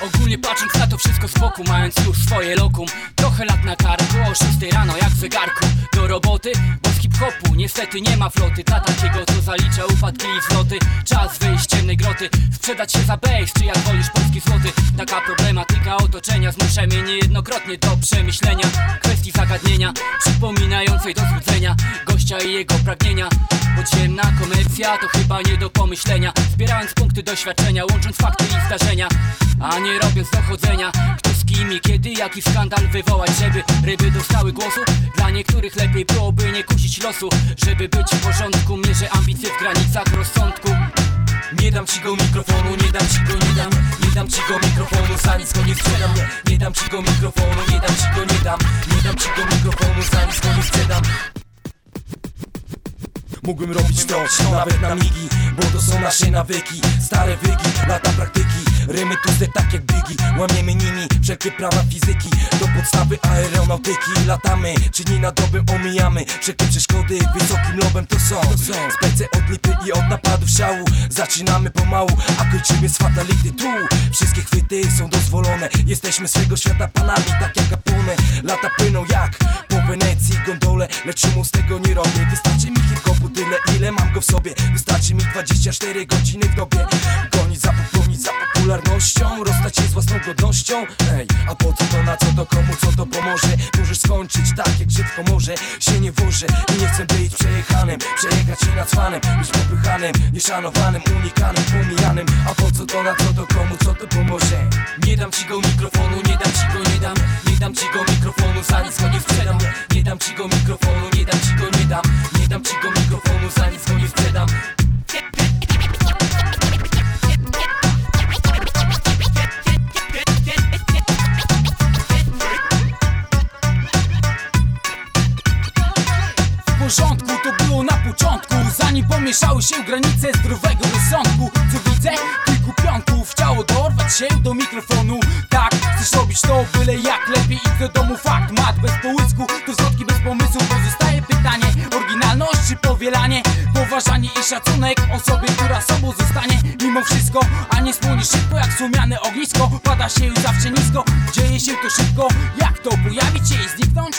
Ogólnie patrząc na to wszystko z Mając już swoje lokum Trochę lat na karku O 6 rano jak w zegarku. Do roboty, Niestety nie ma floty. Dla takiego to zalicza upadki i zloty Czas wyjść z ciemnej groty Sprzedać się za bejs Czy jak wolisz polski złoty. Taka problematyka otoczenia Zmusza mnie niejednokrotnie do przemyślenia. Kwestii zagadnienia Przypominającej do złudzenia Gościa i jego pragnienia. Podziemna komercja to chyba nie do pomyślenia. Zbierając punkty doświadczenia Łącząc fakty i zdarzenia. A nie robiąc dochodzenia. Kto z kim i kiedy jaki skandal wywołać Żeby ryby dostały głosu? Dla niektórych lepiej byłoby nie kusić losu. Żeby być w porządku Mierzę ambicje w granicach rozsądku. Nie dam ci go mikrofonu, nie dam ci go, nie dam. Nie dam ci go mikrofonu, za nic go nie sprzedam. Nie dam ci go mikrofonu, nie dam ci go, nie dam. Nie dam ci go Mógłbym robić to, nawet na migi Bo to są nasze nawyki. Stare wygi, lata praktyki. Rymy tłuste tak jak bygi Łamiemy nimi wszelkie prawa fizyki. Do podstawy aeronautyki. Latamy, czy dni na dobę omijamy. Wszelkie przeszkody wysokim lobem to są. Spece od lipy i od napadów szału. Zaczynamy pomału, a kończymy z fatality tu. Wszystkie chwyty są dozwolone. Jesteśmy swego świata panami, tak jak Capone Lata płyną jak po Wenecji gondole Lecz czemu z tego nie robię? Ile mam go w sobie? Wystarczy mi 24 godziny w dobie. Gonić za popłonić za popularnością Rozstać się z własną godnością. Ej, a po co to, na co to, komu co to pomoże? Możesz skończyć tak jak dziecko może. Się nie wożę i nie chcę być przejechanym. Przejechać się nad fanem, być popychanym Nieszanowanym, unikanym, pomijanym. A po co to, na co to, komu co to pomoże? Nie dam ci go mikrofonu, nie dam ci go, nie dam. Nie dam ci go mikrofonu, za nic go nie sprzedam. Nie dam ci go mikrofonu, nie dam ci go, nie dam. Nie dam ci go porządku to było na początku Zanim pomieszały się granice zdrowego rozsądku Co widzę? Kilku pionków Chciało dorwać się do mikrofonu Tak, chcesz robić to byle jak lepiej Idź do domu fakt, mat bez połysku To zwrotki bez pomysłu Pozostaje pytanie Oryginalność czy powielanie? Poważanie i szacunek osobie, która sobą zostanie Mimo wszystko, a nie spłonie szybko Jak słomiane ognisko Pada się już zawsze nisko Dzieje się to szybko Jak to pojawić się i zniknąć?